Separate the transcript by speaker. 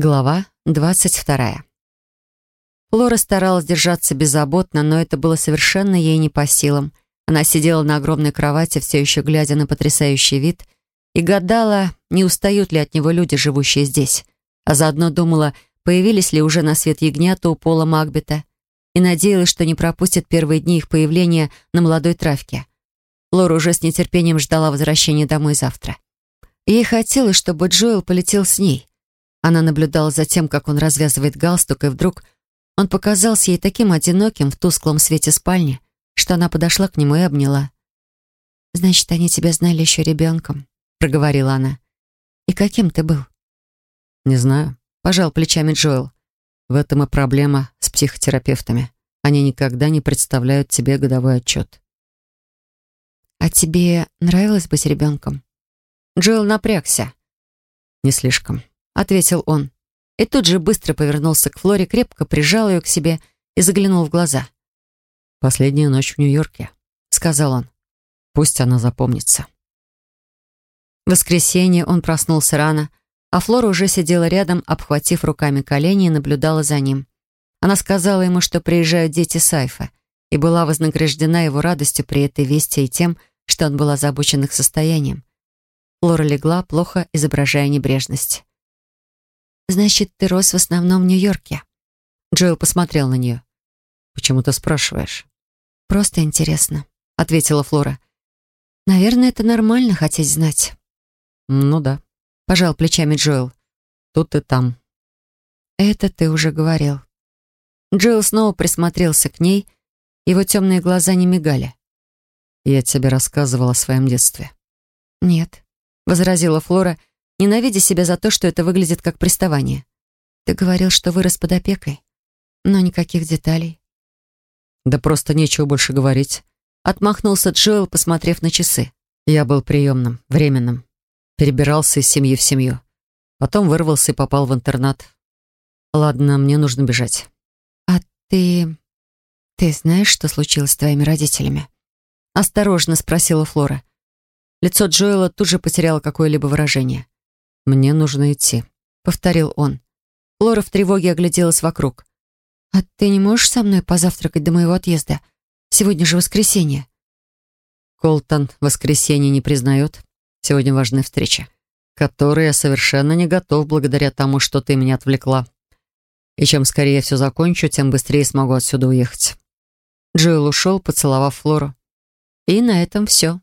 Speaker 1: Глава двадцать вторая. Флора старалась держаться беззаботно, но это было совершенно ей не по силам. Она сидела на огромной кровати, все еще глядя на потрясающий вид, и гадала, не устают ли от него люди, живущие здесь. А заодно думала, появились ли уже на свет ягнята у Пола Макбета, и надеялась, что не пропустит первые дни их появления на молодой травке. Флора уже с нетерпением ждала возвращения домой завтра. Ей хотелось, чтобы Джоэл полетел с ней, она наблюдала за тем, как он развязывает галстук, и вдруг он показался ей таким одиноким в тусклом свете спальни, что она подошла к нему и обняла. «Значит, они тебя знали еще ребенком», — проговорила она. «И каким ты был?»
Speaker 2: «Не знаю», — пожал плечами Джоэл. «В этом и проблема с психотерапевтами. Они никогда не представляют тебе годовой отчет».
Speaker 1: «А тебе нравилось быть ребенком?» Джоэл напрягся.
Speaker 2: «Не слишком
Speaker 1: ответил он. И тут же быстро повернулся к Флоре, крепко прижал ее к себе и заглянул в глаза.
Speaker 2: «Последняя ночь в Нью-Йорке», — сказал он. «Пусть она запомнится».
Speaker 1: В воскресенье он проснулся рано, а Флора уже сидела рядом, обхватив руками колени и наблюдала за ним. Она сказала ему, что приезжают дети Сайфа, и была вознаграждена его радостью при этой вести и тем, что он был озабочен их состоянием. Флора легла, плохо изображая небрежность. «Значит, ты рос в основном в Нью-Йорке?» Джоэл посмотрел на нее.
Speaker 2: «Почему ты спрашиваешь?»
Speaker 1: «Просто интересно», — ответила Флора. «Наверное, это нормально хотеть знать».
Speaker 2: «Ну да», — пожал плечами Джоэл. «Тут и там».
Speaker 1: «Это ты уже говорил». Джоэл снова присмотрелся к ней, его темные глаза не мигали.
Speaker 2: «Я тебе рассказывала о своем детстве».
Speaker 1: «Нет», — возразила Флора, ненавидя себя за то, что это выглядит как приставание. Ты говорил, что вырос под опекой, но никаких деталей.
Speaker 2: Да просто нечего больше говорить.
Speaker 1: Отмахнулся Джоэл, посмотрев на часы.
Speaker 2: Я был приемным, временным. Перебирался из семьи в семью. Потом вырвался и попал в интернат. Ладно, мне нужно бежать.
Speaker 1: А ты... Ты знаешь, что случилось с твоими родителями? Осторожно спросила Флора. Лицо Джоэла тут же потеряло какое-либо выражение.
Speaker 2: «Мне нужно идти», — повторил он.
Speaker 1: Лора в тревоге огляделась вокруг. «А ты не можешь со мной позавтракать до моего отъезда? Сегодня же воскресенье».
Speaker 2: Колтон воскресенье не признает. Сегодня важная встреча, которой я совершенно не готов благодаря тому, что ты меня отвлекла. И чем скорее все закончу, тем быстрее смогу отсюда уехать».
Speaker 1: Джоэл ушел, поцеловав Флору. И на этом все.